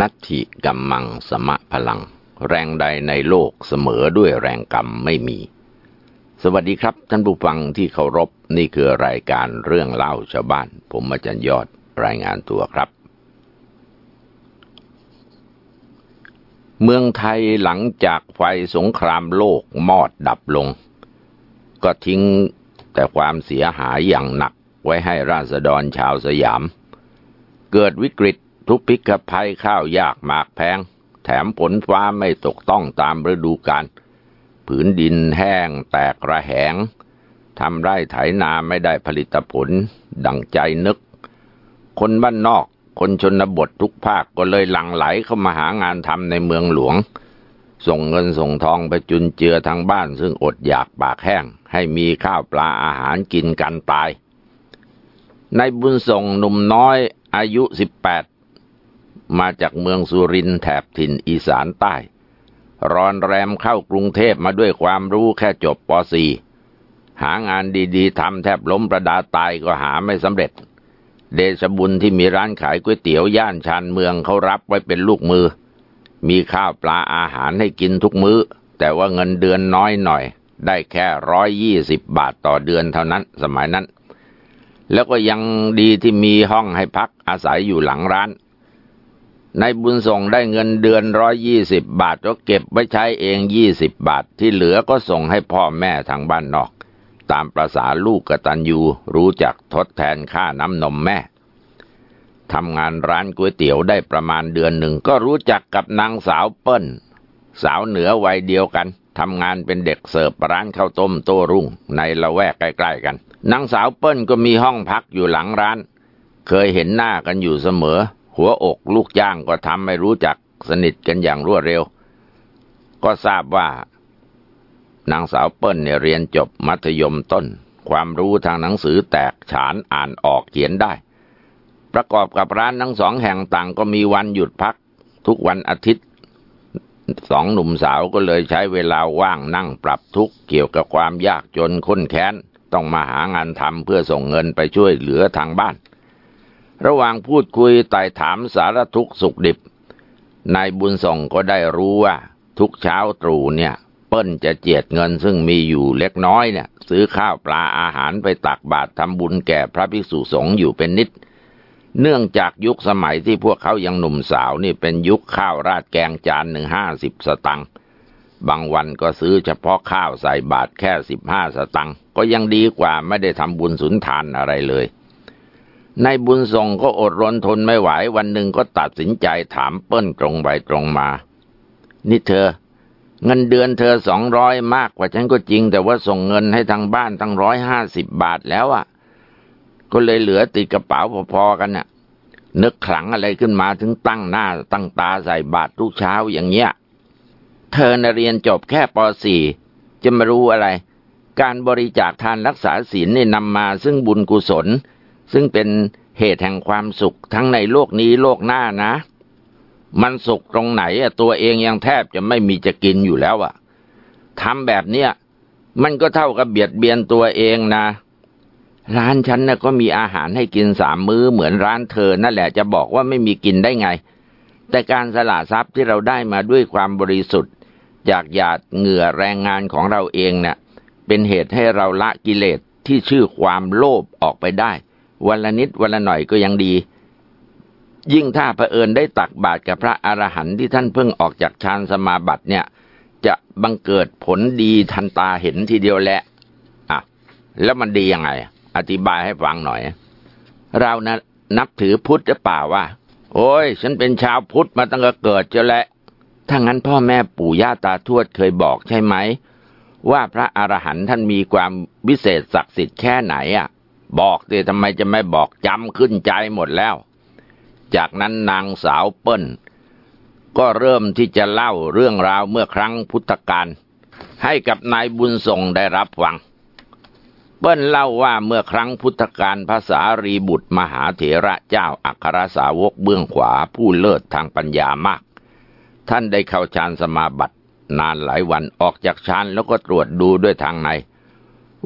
นัตถิกัมมังสมะพลัง แรงใดในโลกเสมอด้วยแรงกรรมไม่มี สวัสดีครับ ท่านผู้ฟังที่เคารพนี่คือรายการเรื่องเล่าชาวบ้าน ผมอาจารย์ยอดรายงานตัวครับ เมืองไทยหลังจากไฟสงครามโลกมอดดับลง ก็ทิ้งแต่ความเสียหายอย่างหนักไว้ให้ราษฎรชาวสยาม เกิดวิกฤต ทุกพิกภัยข้าวยากหมากแพง แถมฝนฟ้าไม่ตกต้องตามฤดูกาลผืนดินแห้งแตกระแหงทำไร่ไถนาไม่ได้ผลิตผล ดังใจนึก คนบ้านนอก คนชนบททุกภาคก็เลยหลั่งไหลเข้ามาหางานทำในเมืองหลวง ส่งเงินส่งทองไปจุนเจือทางบ้านซึ่งอดอยากปากแห้ง ให้มีข้าวปลาอาหารกินกันตาย ในบุญส่งหนุ่มน้อยอายุสิบแปด มาจากเมืองสุรินแถบถิ่นอีสานใต้ รอนแรมเข้ากรุงเทพมาด้วยความรู้แค่จบป .4 หางานดีๆทำแทบล้มประดาตายก็หาไม่สำเร็จ เดชบุญที่มีร้านขายก๋วยเตี๋ยวย่านชานเมืองเขารับไว้เป็นลูกมือ มีข้าวปลาอาหารให้กินทุกมือ้อ แต่ว่าเงินเดือนน้อยหน่อย ได้แค่ร้อยยี่สิบบาทต่อเดือนเท่านั้นสมัยนั้นแล้วก็ยังดีที่มีห้องให้พักอาศัยอยู่หลังร้าน นายบุญส่งได้เงินเดือนร้อยยี่สิบบาทก็เก็บไว้ใช้เองยี่สิบบาทที่เหลือก็ส่งให้พ่อแม่ทางบ้านนอก ตามประษาลูกกตัญญูรู้จักทดแทนค่าน้ำนมแม่ทำงานร้านก๋วยเตี๋ยวได้ประมาณเดือนหนึ่งก็รู้จักกับนางสาวเปิ้ล สาวเหนือวัยเดียวกันทำงานเป็นเด็กเสิร์ฟร้านข้าวต้มโต้รุ่ง ในละแวกใกล้ๆกันนางสาวเปิ้ลก็มีห้องพักอยู่หลังร้าน เคยเห็นหน้ากันอยู่เสมอ หัวอกลูกจ้างก็ทำให้รู้จักสนิทกันอย่างรวดเร็ว ก็ทราบว่านางสาวเปิ้ลเนี่ยเรียนจบมัธยมต้น ความรู้ทางหนังสือแตกฉานอ่านออกเขียนได้ ประกอบกับร้านทั้งสองแห่งต่างก็มีวันหยุดพัก ทุกวันอาทิตย์สองหนุ่มสาวก็เลยใช้เวลาว่างนั่งปรับทุกข์เกี่ยวกับความยากจนค้นแค้น ต้องมาหางานทำเพื่อส่งเงินไปช่วยเหลือทางบ้าน ระหว่างพูดคุยไต่ถามสารทุกสุขดิบ นายบุญส่งก็ได้รู้ว่าทุกเช้าตรู่เนี่ย เปิ้ลจะเจียดเงินซึ่งมีอยู่เล็กน้อยเนี่ย ซื้อข้าวปลาอาหารไปตักบาตรทำบุญแก่พระภิกษุสงฆ์อยู่เป็นนิด เนื่องจากยุคสมัยที่พวกเขายังหนุ่มสาวนี่เป็นยุคข้าวราดแกงจานหนึ่งห้าสิบสตังค์บางวันก็ซื้อเฉพาะข้าวใส่บาตรแค่สิบห้าสตังค์ก็ยังดีกว่าไม่ได้ทำบุญสุนทานอะไรเลย นายบุญส่งก็อดรนทนไม่ไหว วันหนึ่งก็ตัดสินใจถามเปิ้ลตรงไปตรงมา นี่เธอ เงินเดือนเธอสองร้อยมากกว่าฉันก็จริง แต่ว่าส่งเงินให้ทางบ้านตั้งร้อยห้าสิบบาทแล้วอะ่ะ ก็เลยเหลือติดกระเป๋าพอๆกันน่ะ นึกขลังอะไรขึ้นมาถึงตั้งหน้าตั้งตาใส่บาททุกเช้าอย่างเงี้ย เธอนเรียนจบแค่ป .4 จะมารู้อะไร การบริจาคทานรักษาศีลนี่นำมาซึ่งบุญกุศล ซึ่งเป็นเหตุแห่งความสุขทั้งในโลกนี้โลกหน้านะ มันสุขตรงไหนอะตัวเองยังแทบจะไม่มีจะกินอยู่แล้วอะทำแบบเนี้ยมันก็เท่ากับเบียดเบียนตัวเองนะ ร้านฉันนะ่ะก็มีอาหารให้กินสามมื้อเหมือนร้านเธอนั่นแหละจะบอกว่าไม่มีกินได้ไง แต่การสละทรัพย์ที่เราได้มาด้วยความบริสุทธิ์ จากหยาดเหงื่อแรงงานของเราเองเนะ่ยเป็นเหตุให้เราละกิเลสที่ชื่อความโลภออกไปได้ วันละนิดวันละหน่อยก็ยังดี ยิ่งถ้าเผอิญได้ตักบาตรกับพระอรหันต์ที่ท่านเพิ่งออกจากฌานสมาบัติเนี่ย จะบังเกิดผลดีทันตาเห็นทีเดียวแหละอะแล้วมันดียังไง อธิบายให้ฟังหน่อย เรานะนับถือพุทธจะเปล่าวะโอ้ย ฉันเป็นชาวพุทธมาตั้งแต่เกิดจะแหละถ้างั้นพ่อแม่ปู่ย่าตาทวดเคยบอกใช่ไหม ว่าพระอรหันต์ท่านมีความวิเศษศักดิ์สิทธิ์แค่ไหนอะ บอกสิทำไมจะไม่บอกจำขึ้นใจหมดแล้ว จากนั้นนางสาวเปิ้ล ก็เริ่มที่จะเล่าเรื่องราวเมื่อครั้งพุทธกาลให้กับนายบุญส่งได้รับฟัง เปิ้ลเล่าว่าเมื่อครั้งพุทธกาลภาษารีบุตรมหาเถระเจ้าอัครสาวกเบื้องขวาผู้เลิศทางปัญญามาก ท่านได้เข้าฌานสมาบัตินานหลายวันออกจากฌานแล้วก็ตรวจดูด้วยทางใน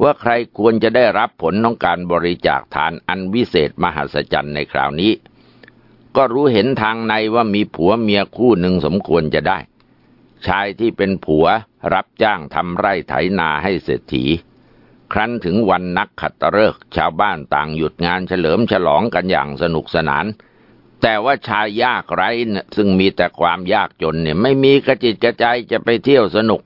ว่าใครควรจะได้รับผลของการบริจาคทานอันวิเศษมหัศจรรย์ในคราวนี้ ก็รู้เห็นทางในว่ามีผัวเมียคู่หนึ่งสมควรจะได้ ชายที่เป็นผัวรับจ้างทำไร่ไถนาให้เศรษฐี ครั้นถึงวันนักขัตฤกษ์ชาวบ้านต่างหยุดงานเฉลิมฉลองกันอย่างสนุกสนาน แต่ว่าชายยากไร้ซึ่งมีแต่ความยากจนเนี่ยไม่มีกระจิตกระใจจะไปเที่ยวสนุก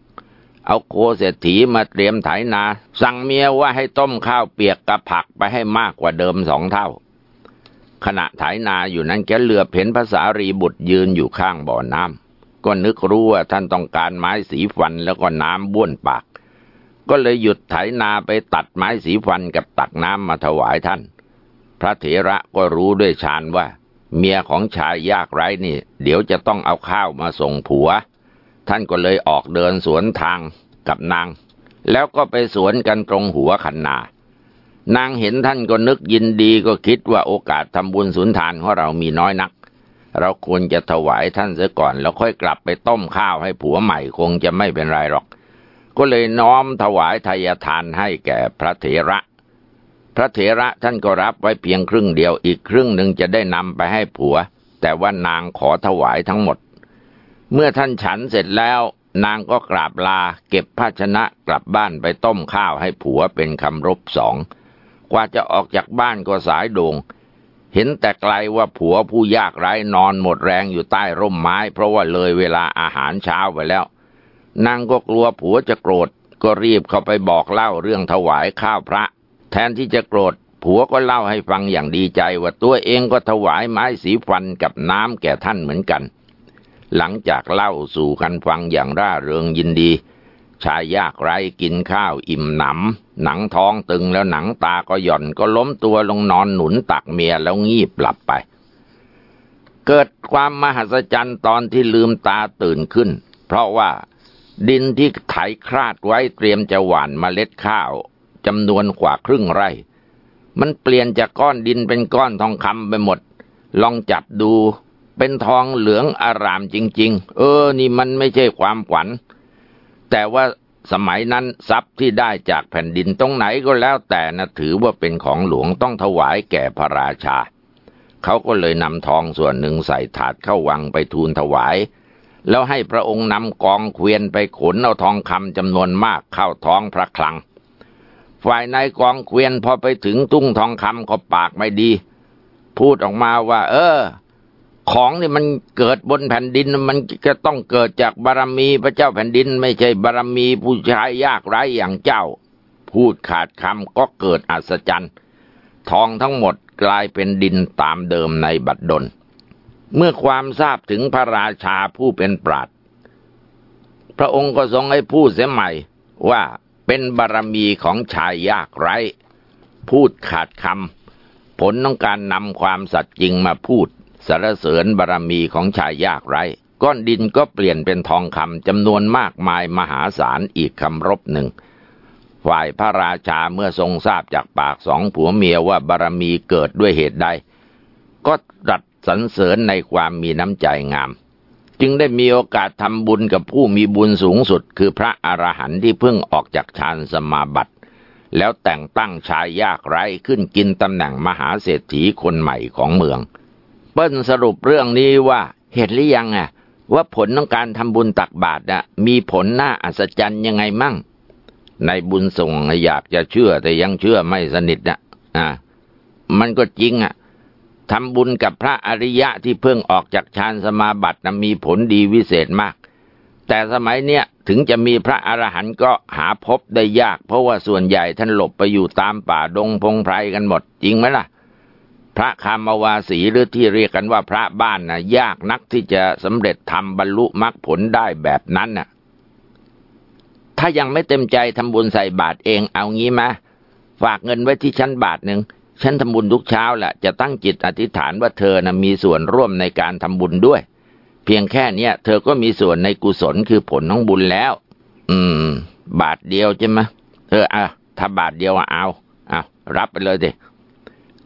เอาโคเศรษฐีมาเตรียมไถนา สั่งเมียว่าให้ต้มข้าวเปียกกับผักไปให้มากกว่าเดิมสองเท่า ขณะไถนาอยู่นั้นแกเหลือเห็นภาษารีบุตรยืนอยู่ข้างบ่อน้ำก็นึกรู้ว่าท่านต้องการไม้สีฟันแล้วก็น้ำบ้วนปาก ก็เลยหยุดไถนาไปตัดไม้สีฟันกับตักน้ำมาถวายท่าน พระเถระก็รู้ด้วยฌานว่า เมียของชายยากไร้นี่ เดี๋ยวจะต้องเอาข้าวมาส่งผัว ท่านก็เลยออกเดินสวนทางกับนาง แล้วก็ไปสวนกันตรงหัวคันนา นางเห็นท่านก็นึกยินดีก็คิดว่าโอกาสทำบุญสุนทานของเรามีน้อยนัก เราควรจะถวายท่านเสียก่อน แล้วค่อยกลับไปต้มข้าวให้ผัวใหม่คงจะไม่เป็นไรหรอก ก็เลยน้อมถวายทายทานให้แก่พระเถระ พระเถระท่านก็รับไว้เพียงครึ่งเดียวอีกครึ่งหนึ่งจะได้นำไปให้ผัว แต่ว่านางขอถวายทั้งหมด เมื่อท่านฉันเสร็จแล้ว นางก็กราบลา เก็บภาชนะกลับบ้านไปต้มข้าวให้ผัวเป็นคำรบสอง กว่าจะออกจากบ้านก็สายโดงเห็นแต่ไกลว่าผัวผู้ยากไร้นอนหมดแรงอยู่ใต้ร่มไม้ เพราะว่าเลยเวลาอาหารเช้าไปแล้ว นางก็กลัวผัวจะโกรธ ก็รีบเข้าไปบอกเล่าเรื่องถวายข้าวพระ แทนที่จะโกรธผัวก็เล่าให้ฟังอย่างดีใจว่าตัวเองก็ถวายไม้สีฟันกับน้ำแก่ท่านเหมือนกัน หลังจากเล่าสู่กันฟังอย่างร่าเริงยินดี ชายยากไร้กินข้าวอิ่มหนำ หนังท้องตึงแล้วหนังตาก็หย่อนก็ล้มตัวลงนอนหนุนตักเมียแล้วงีบหลับไป เกิดความมหัศจรรย์ตอนที่ลืมตาตื่นขึ้น เพราะว่าดินที่ไถคราดไว้เตรียมจะหว่านมเมล็ดข้าวจำนวนกว่าครึ่งไร่ มันเปลี่ยนจากก้อนดินเป็นก้อนทองคำไปหมด ลองจับดู เป็นทองเหลืองอารามจริง ๆ เออ นี่มันไม่ใช่ความฝัน แต่ว่าสมัยนั้นทรัพย์ที่ได้จากแผ่นดินตรงไหนก็แล้วแต่นะถือว่าเป็นของหลวงต้องถวายแก่พระราชา เขาก็เลยนำทองส่วนหนึ่งใส่ถาดเข้าวังไปทูลถวาย แล้วให้พระองค์นำกองเกวียนไปขนเอาทองคำจำนวนมากเข้าท้องพระคลัง ฝ่ายนายกองเกวียนพอไปถึงตุ้งทองคำก็ปากไม่ดี พูดออกมาว่า เออ ของนี่มันเกิดบนแผ่นดินมันก็ต้องเกิดจากบารมีพระเจ้าแผ่นดิน ไม่ใช่บารมีผู้ชายยากไร้อย่างเจ้า พูดขาดคำก็เกิดอัศจรรย์ ทองทั้งหมดกลายเป็นดินตามเดิมในบัดดล เมื่อความทราบถึงพระราชาผู้เป็นปราดพระองค์ก็ทรงให้พูดเสียใหม่ว่าเป็นบารมีของชายยากไร้ พูดขาดคำผลต้องการนำความสัตย์จริงมาพูด สรรเสริญบารรมีของชายยากไร้ ก้อนดินก็เปลี่ยนเป็นทองคำจำนวนมากมายมหาศาลอีกคำรบหนึ่ง ฝ่ายพระราชาเมื่อทรงทราบจากปากสองผัวเมียว่าบารรมีเกิดด้วยเหตุใด ก็ตรัสสรรเสริญในความมีน้ำใจงาม จึงได้มีโอกาสทำบุญกับผู้มีบุญสูงสุด คือพระอรหันต์ที่เพิ่งออกจากฌานสมาบัติแล้วแต่งตั้งชายยากไร้ขึ้นกินตำแหน่งมหาเศรษฐีคนใหม่ของเมือง เปิ้ลสรุปเรื่องนี้ว่าเห็นหรือยังอะ ว่าผลของการทำบุญตักบาตรน่ะ มีผลน่าอัศจรรย์ยังไงมั่งในบุญส่งอยากจะเชื่อแต่ยังเชื่อไม่สนิทนะอ่า มันก็จริงอะทำบุญกับพระอริยะที่เพิ่งออกจากฌานสมาบัตินะมีผลดีวิเศษมาก แต่สมัยเนี้ยถึงจะมีพระอรหันต์ก็หาพบได้ยาก เพราะว่าส่วนใหญ่ท่านหลบไปอยู่ตามป่าดงพงไพรกันหมด จริงไหมล่ะ พระคามวาสีหรือที่เรียกกันว่าพระบ้านนะยากนักที่จะสำเร็จทำบรรลุมรรคผลได้แบบนั้นน่ะ ถ้ายังไม่เต็มใจทำบุญใส่บาตรเองเอางี้มาฝากเงินไว้ที่ชั้นบาทหนึ่งฉันทำบุญทุกเช้าแหละจะตั้งจิตอธิษฐานว่าเธอนะมีส่วนร่วมในการทำบุญด้วย เพียงแค่เนี้ยเธอก็มีส่วนในกุศลคือผลของบุญแล้ว อืม บาทเดียวใช่ไหมเอออะถ้าบาทเดียวเอาเอารับไปเลยดิ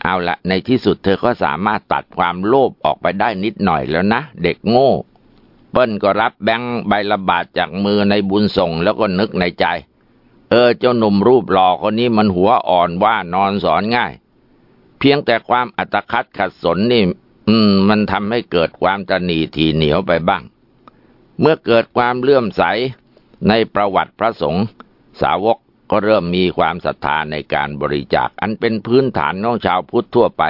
เอาละในที่สุดเธอก็สามารถตัดความโลภออกไปได้นิดหน่อยแล้วนะ เด็กโง่ เปิ้ลก็รับแบงค์ใบละบาทจากมือในบุญส่งแล้วก็นึกในใจ เออเจ้าหนุ่มรูปหล่อคนนี้มันหัวอ่อนว่านอนสอนง่าย เพียงแต่ความอัตคัดขัดสนนี่ อืม มันทำให้เกิดความตนีทีเหนียวไปบ้าง เมื่อเกิดความเลื่อมใสในประวัติพระสงฆ์สาวก ก็เริ่มมีความศรัทธาในการบริจาค อันเป็นพื้นฐานของชาวพุทธทั่วไป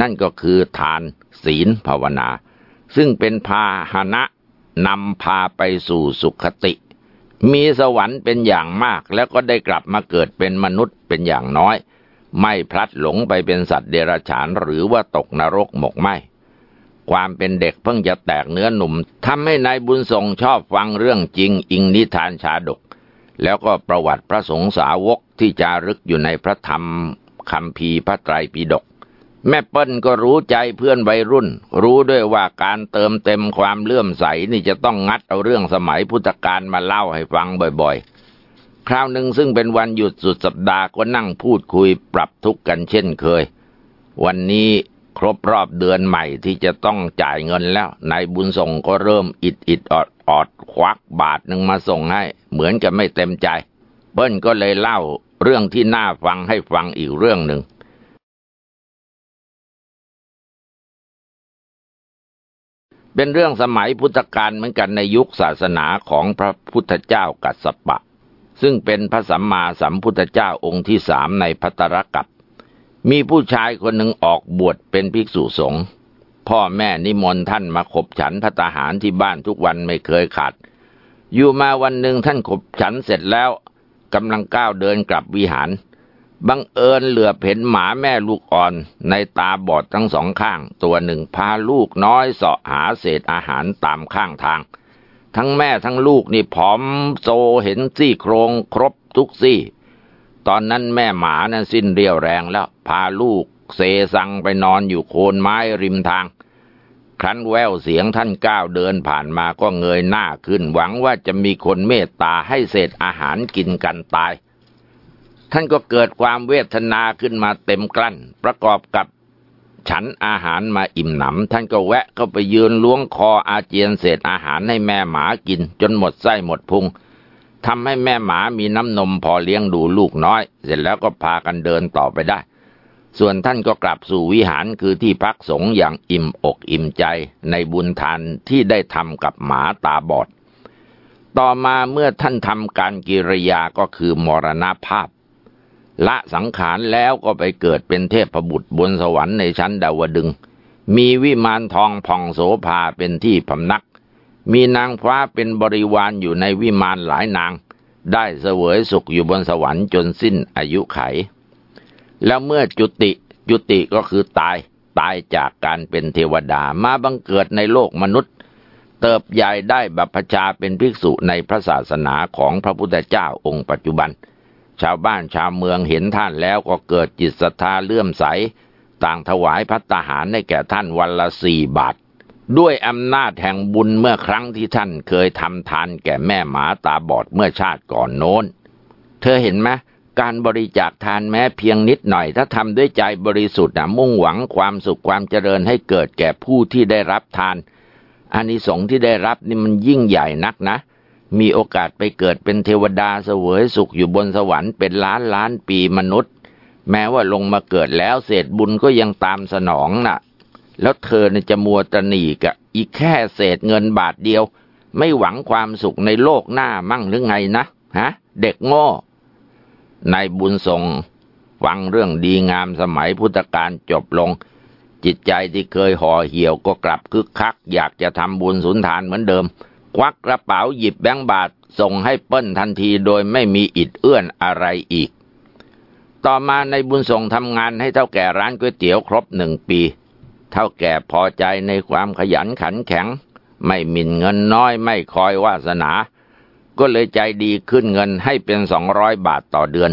นั่นก็คือทานศีลภาวนา ซึ่งเป็นพาหนะนำพาไปสู่สุขติ มีสวรรค์เป็นอย่างมาก แล้วก็ได้กลับมาเกิดเป็นมนุษย์เป็นอย่างน้อย ไม่พลัดหลงไปเป็นสัตว์เดรัจฉานหรือว่าตกนรกหมกไหมความเป็นเด็กเพิ่งจะแตกเนื้อหนุ่มทำให้นายบุญทรงชอบฟังเรื่องจริง อิงนิทานชาดก แล้วก็ประวัติพระสงฆ์สาวกที่จารึกอยู่ในพระธรรมคำพีพระไตรปิฎกแม่เปิ้ลก็รู้ใจเพื่อนวัยรุ่น รู้ด้วยว่าการเติมเต็มความเลื่อมใสนี่จะต้องงัดเอาเรื่องสมัยพุทธกาลมาเล่าให้ฟังบ่อยๆ คราวหนึ่งซึ่งเป็นวันหยุดสุดสัปดาห์ก็นั่งพูดคุยปรับทุกข์กันเช่นเคย วันนี้ครบรอบเดือนใหม่ที่จะต้องจ่ายเงินแล้วนายบุญส่งก็เริ่มอิดอิดออด อดควักบาทหนึ่งมาส่งให้ เหมือนกับไม่เต็มใจ เปิ้ลก็เลยเล่าเรื่องที่น่าฟังให้ฟังอีกเรื่องหนึ่งเป็นเรื่องสมัยพุทธกาลเหมือนกันในยุคศาสนาของพระพุทธเจ้ากัสสปะ ซึ่งเป็นพระสัมมาสัมพุทธเจ้าองค์ที่สามในพัตรกัปมีผู้ชายคนหนึ่งออกบวชเป็นภิกษุสงฆ์ พ่อแม่นิมนต์ท่านมาขบฉันพระตาหารที่บ้านทุกวันไม่เคยขาด อยู่มาวันหนึ่งท่านขบฉันเสร็จแล้วกำลังก้าวเดินกลับวิหาร บังเอิญเหลือเห็นหมาแม่ลูกอ่อน ในตาบอดทั้งสองข้าง ตัวหนึ่งพาลูกน้อยเสาะหาเศษอาหารตามข้างทาง ทั้งแม่ทั้งลูกนี่ผอมโซเห็นซี่โครงครบทุกซี่ ตอนนั้นแม่หมานั้นสิ้นเรียวแรงแล้ว พาลูก เซซังไปนอนอยู่โคนไม้ริมทาง ครั้นแววเสียงท่านก้าวเดินผ่านมาก็เงยหน้าขึ้นหวังว่าจะมีคนเมตตาให้เศษอาหารกินกันตาย ท่านก็เกิดความเวทนาขึ้นมาเต็มกลั้น ประกอบกับฉันอาหารมาอิ่มหนำ ท่านก็แวะเข้าไปยืนล้วงคออาเจียนเศษอาหารให้แม่หมากิน จนหมดไส้หมดพุงทำให้แม่หมามีน้ำนมพอเลี้ยงดูลูกน้อย เสร็จแล้วก็พากันเดินต่อไปได้ ส่วนท่านก็กลับสู่วิหารคือที่พักสงฆ์อย่างอิ่มอกอิ่มใจในบุญทานที่ได้ทำกับหมาตาบอด ต่อมาเมื่อท่านทำการกิริยาก็คือมรณภาพ ละสังขารแล้วก็ไปเกิดเป็นเทพบุตรบนสวรรค์ในชั้นดาวดึง มีวิมานทองผ่องโสภาเป็นที่พำนัก มีนางฟ้าเป็นบริวารอยู่ในวิมานหลายนาง ได้เสวยสุขอยู่บนสวรรค์จนสิ้นอายุไข แล้วเมื่อจุติจุติก็คือตายตายจากการเป็นเทวดามาบังเกิดในโลกมนุษย์ เติบใหญ่ได้บัพชาเป็นภิกษุในพระศาสนาของพระพุทธเจ้าองค์ปัจจุบัน ชาวบ้านชาวเมืองเห็นท่านแล้วก็เกิดจิตศรัทธาเลื่อมใส ต่างถวายพัตตาหารให้แก่ท่านวันละสี่บาท ด้วยอำนาจแห่งบุญเมื่อครั้งที่ท่านเคยทำทานแก่แม่หมาตาบอดเมื่อชาติก่อนโน้น เธอเห็นไหม การบริจาคทานแม้เพียงนิดหน่อย ถ้าทำด้วยใจบริสุทธิ์นะมุ่งหวังความสุขความเจริญให้เกิดแก่ผู้ที่ได้รับทานอานิสงส์ที่ได้รับนี่มันยิ่งใหญ่นักนะ มีโอกาสไปเกิดเป็นเทวดาเสวยสุขอยู่บนสวรรค์เป็นล้านล้านปีมนุษย์ แม้ว่าลงมาเกิดแล้วเศษบุญก็ยังตามสนองนะ่ะ แล้วเธอจะมัวตนีกะอีกแค่เศษเงินบาทเดียว ไม่หวังความสุขในโลกหน้ามั่งหรือไงนะฮะ เด็กโง่ นายบุญทรงฟังเรื่องดีงามสมัยพุทธกาลจบลง จิตใจที่เคยห่อเหี่ยวก็กลับคึกคัก อยากจะทำบุญสุนทานเหมือนเดิม ควักกระเป๋าหยิบแบงค์บาทส่งให้เปิ้ลทันทีโดยไม่มีอิดเอื้อนอะไรอีก ต่อมาในบุญส่งทำงานให้เท่าแก่ร้านก๋วยเตี๋ยวครบหนึ่งปี เท่าแก่พอใจในความขยันขันแข็ง ไม่หมิ่นเงินน้อยไม่คอยวาสนา ก็เลยใจดีขึ้นเงินให้เป็นสองร้อยบาทต่อเดือน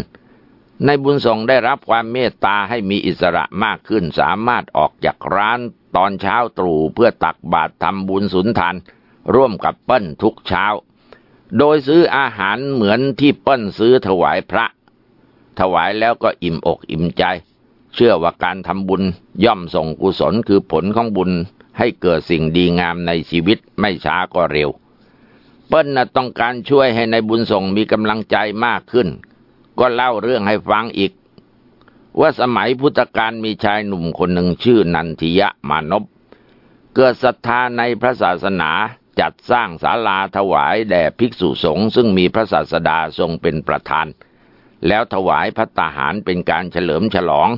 ในบุญส่งได้รับความเมตตาให้มีอิสระมากขึ้นสามารถออกจากร้านตอนเช้าตรู่เพื่อตักบาตรทำบุญสุนทาน ร่วมกับเปิ้ลทุกเช้า โดยซื้ออาหารเหมือนที่เปิ้ลซื้อถวายพระ ถวายแล้วก็อิ่มอกอิ่มใจ เชื่อว่าการทำบุญย่อมส่งกุศลคือผลของบุญให้เกิดสิ่งดีงามในชีวิตไม่ช้าก็เร็ว ปิ้ลนะต้องการช่วยให้ในบุญส่งมีกำลังใจมากขึ้น ก็เล่าเรื่องให้ฟังอีก ว่าสมัยพุทธกาลมีชายหนุ่มคนหนึ่งชื่อนันทิยะมานพเกิดศรัทธาในพระศาสนาจัดสร้างศาลาถวายแด่ภิกษุสงฆ์ซึ่งมีพระศาสดาทรงเป็นประธาน แล้วถวายพระตาหารเป็นการเฉลิมฉลอง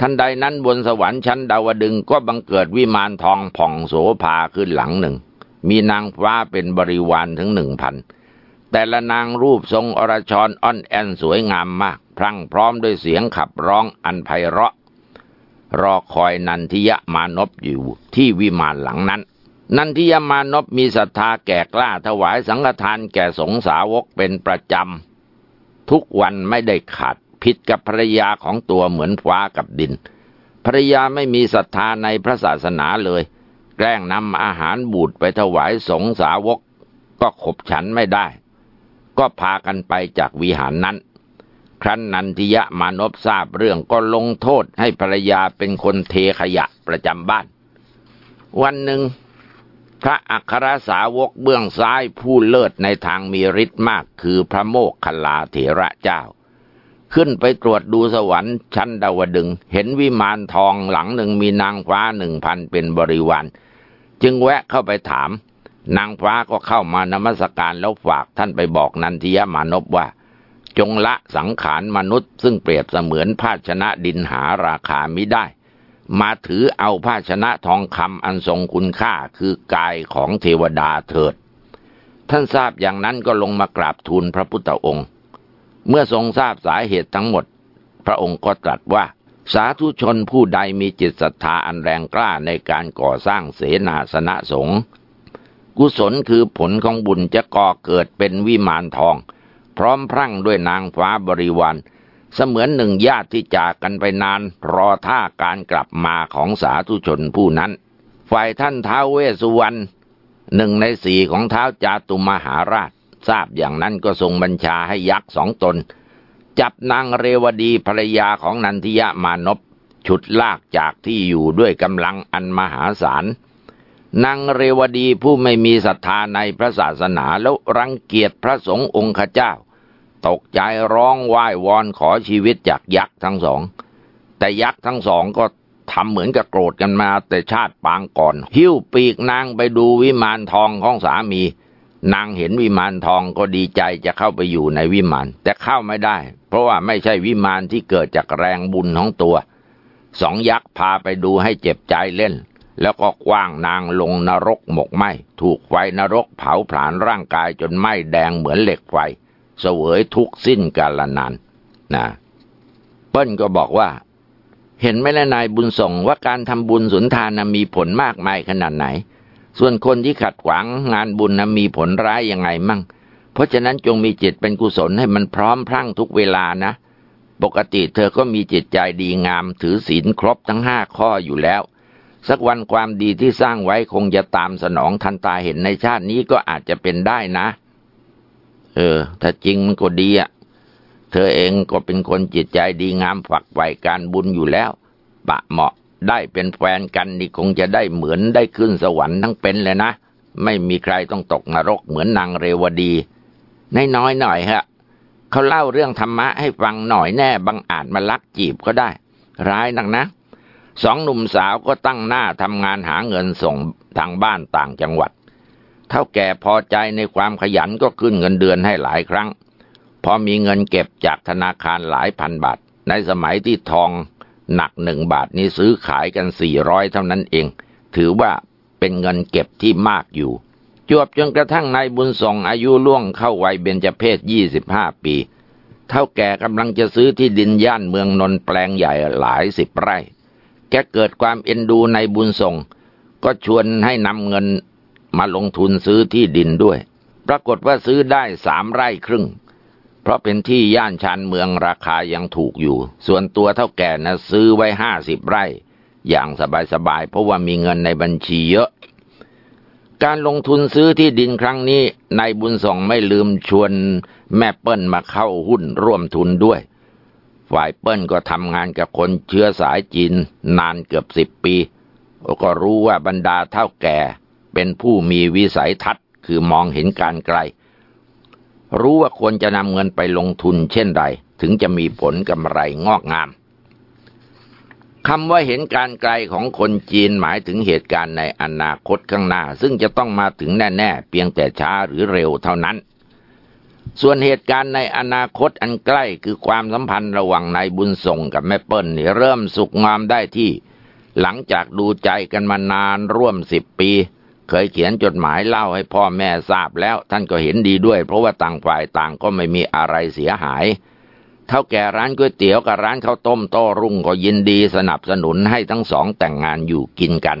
ทันใดนั้นบนสวรรค์ชั้นดาวดึงก็บังเกิดวิมานทองผ่องโสภาขึ้นหลังหนึ่ง มีนางฟ้าเป็นบริวารถึงหนึ่งพัน แต่ละนางรูปทรงอรชรอ่อนแอนสวยงามมาก พรั่งพร้อมด้วยเสียงขับร้องอันไพเราะ รอคอยนันทิยะมานพอยู่ที่วิมานหลังนั้น นันทิยมานพมีศรัทธาแก่กล้าถวายสังฆทานแก่สงสาวกเป็นประจำ ทุกวันไม่ได้ขาดผิดกับภรรยาของตัวเหมือนฟ้ากับดินภรรยาไม่มีศรัทธาในพระศาสนาเลย กล้งนำอาหารบูดไปถวายสงสาวก ก็ขบฉันไม่ได้ ก็พากันไปจากวิหารนั้น ครั้นนันทิยะมานพทราบเรื่องก็ลงโทษให้ภรรยาเป็นคนเทขยะประจำบ้าน วันหนึ่ง พระอัครสาวกเบื้องซ้ายผู้เลิศในทางมีฤทธิ์มากคือพระโมกขลาเถระเจ้าขึ้นไปตรวจดูสวรรค์ชั้นดาวดึง เห็นวิมานทองหลังหนึ่งมีนางฟ้าหนึ่งพันเป็นบริวาร จึงแวะเข้าไปถาม นางฟ้าก็เข้ามานมัสการแล้วฝากท่านไปบอกนันทิยมานพว่า จงละสังขารมนุษย์ ซึ่งเปรียบเสมือนภาชนะดินหาราคามิได้ มาถือเอาภาชนะทองคำอันทรงคุณค่าคือกายของเทวดาเถิด ท่านทราบอย่างนั้นก็ลงมากราบทูลพระพุทธองค์ เมื่อทรงทราบสาเหตุทั้งหมด พระองค์ก็ตรัสว่า สาธุชนผู้ใดมีจิตศรัทธาอันแรงกล้าในการก่อสร้างเสนาสนะสงฆ์กุศลคือผลของบุญจะก่อเกิดเป็นวิมานทอง พร้อมพรั่งด้วยนางฟ้าบริวารเสมือนหนึ่งญาติที่จากกันไปนาน รอท่าการกลับมาของสาธุชนผู้นั้น ฝ่ายท่านท้าวเวสุวรรณหนึ่งในสี่ของเท้าจาตุมหาราช ทราบอย่างนั้นก็ทรงบัญชาให้ยักษ์สองตน จับนางเรวดีภรรยาของนันทิยมานพฉุดลากจากที่อยู่ด้วยกำลังอันมหาศาลนางเรวดีผู้ไม่มีศรัทธาในพระศาสนาแล้วรังเกียจพระสงฆ์องค์ขเจ้า ตกใจร้องไหว้วอนขอชีวิตจากยักษ์ทั้งสอง แต่ยักษ์ทั้งสองก็ทำเหมือนกับโกรธกันมาแต่ชาติปางก่อน หิ้วปีกนางไปดูวิมานทองของสามี นางเห็นวิมานทองก็ดีใจจะเข้าไปอยู่ในวิมาน แต่เข้าไม่ได้ เพราะว่าไม่ใช่วิมานที่เกิดจากแรงบุญของตัว สองยักษ์พาไปดูให้เจ็บใจเล่น แล้วก็กว้างนางลงนรกหมกไหมถูกไฟนรกเผาผลาญร่างกายจนไหม้แดงเหมือนเหล็กไฟ เสวยทุกสิ้นกาลนานนะเปิ้ลก็บอกว่า เห็นไหมละนายบุญส่งว่าการทำบุญสุนทานมีผลมากมายขนาดไหน ส่วนคนที่ขัดขวางงานบุญนะมีผลร้ายยังไงมั่ง เพราะฉะนั้นจงมีจิตเป็นกุศลให้มันพร้อมพรั่งทุกเวลานะ ปกติเธอก็มีจิตใจดีงาม ถือศีลครบทั้งห้าข้ออยู่แล้ว สักวันความดีที่สร้างไว้คงจะตามสนองทันตาเห็นในชาตินี้ก็อาจจะเป็นได้นะ เออ ถ้าจริงมันก็ดีอะ เธอเองก็เป็นคนจิตใจดีงามฝักใฝ่การบุญอยู่แล้ว ปะเหมาะ ได้เป็นแฟนกันนี่คงจะได้เหมือนได้ขึ้นสวรรค์ทั้งเป็นเลยนะ ไม่มีใครต้องตกนรกเหมือนนางเรวดีนน้อยหน่อยฮะเขาเล่าเรื่องธรรมะให้ฟังหน่อยแน่บางอาจมาลักจีบก็ได้ ร้ายนักนะสองหนุ่มสาวก็ตั้งหน้าทำงานหาเงินส่งทางบ้านต่างจังหวัด เท่าแก่พอใจในความขยันก็ขึ้นเงินเดือนให้หลายครั้ง พอมีเงินเก็บจากธนาคารหลายพันบาท ในสมัยที่ทอง หนักหนึ่งบาทนี้ซื้อขายกันสี่ร้อยเท่านั้นเอง ถือว่าเป็นเงินเก็บที่มากอยู่ จวบจนกระทั่งนายบุญส่งอายุล่วงเข้าวัยเบญจเพศยี่สิบห้าปี เท่าแก่กำลังจะซื้อที่ดินย่านเมืองนนแปลงใหญ่หลายสิบไร่ แกเกิดความเอ็นดูในบุญส่ง ก็ชวนให้นำเงินมาลงทุนซื้อที่ดินด้วย ปรากฏว่าซื้อได้สามไร่ครึ่ง เพราะเป็นที่ย่านชานเมืองราคายังถูกอยู่ ส่วนตัวเท่าแก่นะซื้อไว้ห้าสิบไร่ อย่างสบายๆ เพราะว่ามีเงินในบัญชีเยอะ การลงทุนซื้อที่ดินครั้งนี้นายบุญส่งไม่ลืมชวนแม่เปิ้ลมาเข้าหุ้นร่วมทุนด้วย ฝ่ายเปิ้ลก็ทำงานกับคนเชื้อสายจีนนานเกือบสิบปี ก็รู้ว่าบรรดาเท่าแก่เป็นผู้มีวิสัยทัศน์คือมองเห็นการไกล รู้ว่าควรจะนำเงินไปลงทุนเช่นใด ถึงจะมีผลกำไรงอกงามคำว่าเห็นการไกลของคนจีนหมายถึงเหตุการณ์ในอนาคตข้างหน้า ซึ่งจะต้องมาถึงแน่ ๆ เพียงแต่ช้าหรือเร็วเท่านั้น ส่วนเหตุการณ์ในอนาคตอันใกล้คือความสัมพันธ์ระหว่างนายบุญส่งกับแม่เปิ้ลเริ่มสุกงามได้ที่ หลังจากดูใจกันมานานร่วมสิบปี เคยเขียนจดหมายเล่าให้พ่อแม่ทราบแล้วท่านก็เห็นดีด้วย เพราะว่าต่างฝ่ายต่างก็ไม่มีอะไรเสียหายเท่าแก่ร้านก๋วยเตี๋ยวกับร้านข้าวต้มโต้รุ่งก็ยินดีสนับสนุนให้ทั้งสองแต่งงานอยู่กินกัน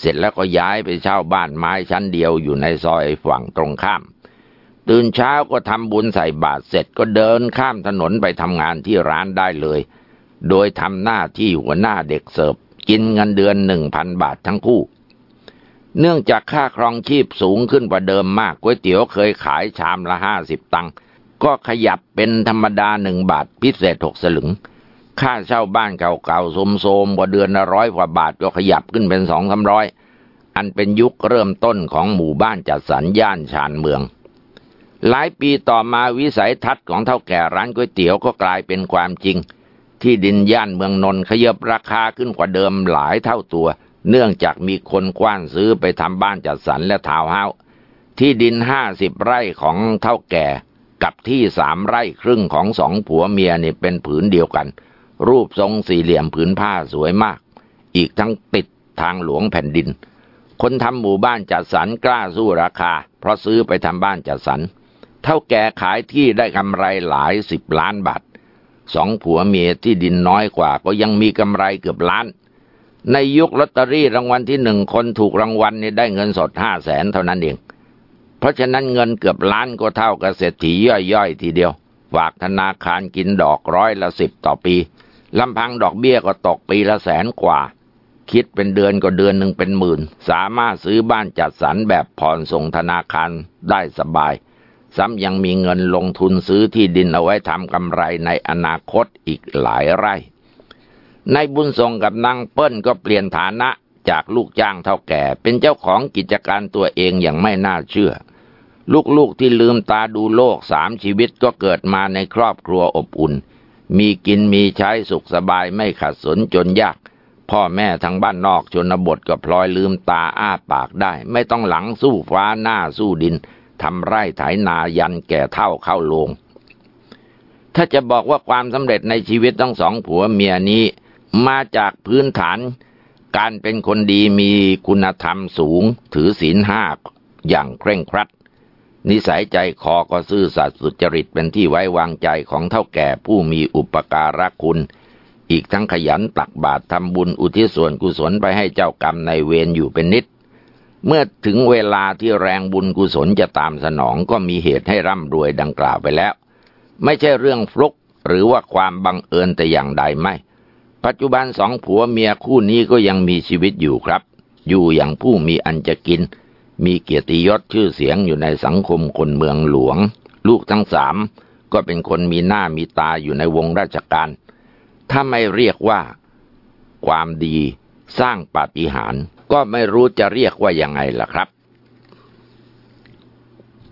เสร็จแล้วก็ย้ายไปเช่าบ้านไม้ชั้นเดียวอยู่ในซอยฝั่งตรงข้าม ตื่นเช้าก็ทำบุญใส่บาตรเสร็จก็เดินข้ามถนนไปทำงานที่ร้านได้เลย โดยทำหน้าที่หัวหน้าเด็กเสิร์ฟกินเงินเดือนหนึ่งพันบาททั้งคู่ เนื่องจากค่าครองชีพสูงขึ้นกว่าเดิมมากก๋วยเตี๋ยวเคยขายชามละห้าสิบตังค์ก็ขยับเป็นธรรมดาหนึ่งบาทพิเศษหกสลึง ค่าเช่าบ้านเก่าๆโสมๆกว่าเดือนละร้อยกว่าบาทก็ขยับขึ้นเป็นสองสาร้อยอันเป็นยุคเริ่มต้นของหมู่บ้านจัดสรรย่านชานเมือง หลายปีต่อมาวิสัยทัศน์ของเท่าแก่ร้านก๋วยเตี๋ยวก็กลายเป็นความจริง ที่ดินย่านเมืองนนทขยับราคาขึ้นกว่าเดิมหลายเท่าตัว เนื่องจากมีคนกว้านซื้อไปทำบ้านจัดสรรและทาวน์เฮาส์ที่ดินห้าสิบไร่ของเท่าแก่กับที่สามไร่ครึ่งของสองผัวเมียนี่เป็นผืนเดียวกัน รูปทรงสี่เหลี่ยมผืนผ้าสวยมาก อีกทั้งติดทางหลวงแผ่นดิน คนทำหมู่บ้านจัดสรรกล้าสู้ราคา เพราะซื้อไปทำบ้านจัดสรรเท่าแก่ขายที่ได้กำไรหลายสิบล้านบาทสองผัวเมียที่ดินน้อยกว่าก็ยังมีกำไรเกือบล้าน ในยุคลอตเตอรี่รางวัลที่หนึ่งคนถูกรางวัลนี่ได้เงินสดห้าแสนเท่านั้นเอง เพราะฉะนั้นเงินเกือบล้านก็เท่ากับเศรษฐีย่อยๆ ทีเดียว ฝากธนาคารกินดอกร้อยละสิบต่อปีลำพังดอกเบี้ยก็ตกปีละแสนกว่า คิดเป็นเดือนก็เดือนหนึ่งเป็นหมื่น สามารถซื้อบ้านจัดสรรแบบผ่อนส่งธนาคารได้สบาย ซ้ำยังมีเงินลงทุนซื้อที่ดินเอาไว้ทำกำไรในอนาคตอีกหลายไร่ ในบุญทรงกับนางเปิ้ลก็เปลี่ยนฐานะจากลูกจ้างเท่าแก่ เป็นเจ้าของกิจการตัวเองอย่างไม่น่าเชื่อ ลูกๆที่ลืมตาดูโลกสามชีวิตก็เกิดมาในครอบครัวอบอุ่น มีกินมีใช้สุขสบายไม่ขัดสนจนยาก พ่อแม่ทางบ้านนอกชนบทก็พลอยลืมตาอ้าปากได้ ไม่ต้องหลังสู้ฟ้าหน้าสู้ดินทำไร่ไถนายันแก่เท่าเข้าลง ถ้าจะบอกว่าความสำเร็จในชีวิตทั้งสองผัวเมียนี้ มาจากพื้นฐานการเป็นคนดีมีคุณธรรมสูงถือศีลห้าอย่างเคร่งครัด นิสัยใจคอก็ซื่อสัตย์สุจริตเป็นที่ไว้วางใจของเท่าแก่ผู้มีอุปการะคุณ อีกทั้งขยันตักบาตรทำบุญอุทิศส่วนกุศลไปให้เจ้ากรรมในเวรอยู่เป็นนิด เมื่อถึงเวลาที่แรงบุญกุศลจะตามสนองก็มีเหตุให้ร่ำรวยดังกล่าวไปแล้ว ไม่ใช่เรื่องฟลุกหรือว่าความบังเอิญแต่อย่างใดไม่ ปัจจุบันสองผัวเมียคู่นี้ก็ยังมีชีวิตอยู่ครับ อยู่อย่างผู้มีอันจะกิน มีเกียรติยศชื่อเสียงอยู่ในสังคมคนเมืองหลวง ลูกทั้งสามก็เป็นคนมีหน้ามีตาอยู่ในวงราชการ ถ้าไม่เรียกว่า ความดี สร้างปาฏิหาริย์ก็ไม่รู้จะเรียกว่ายังไงล่ะครับ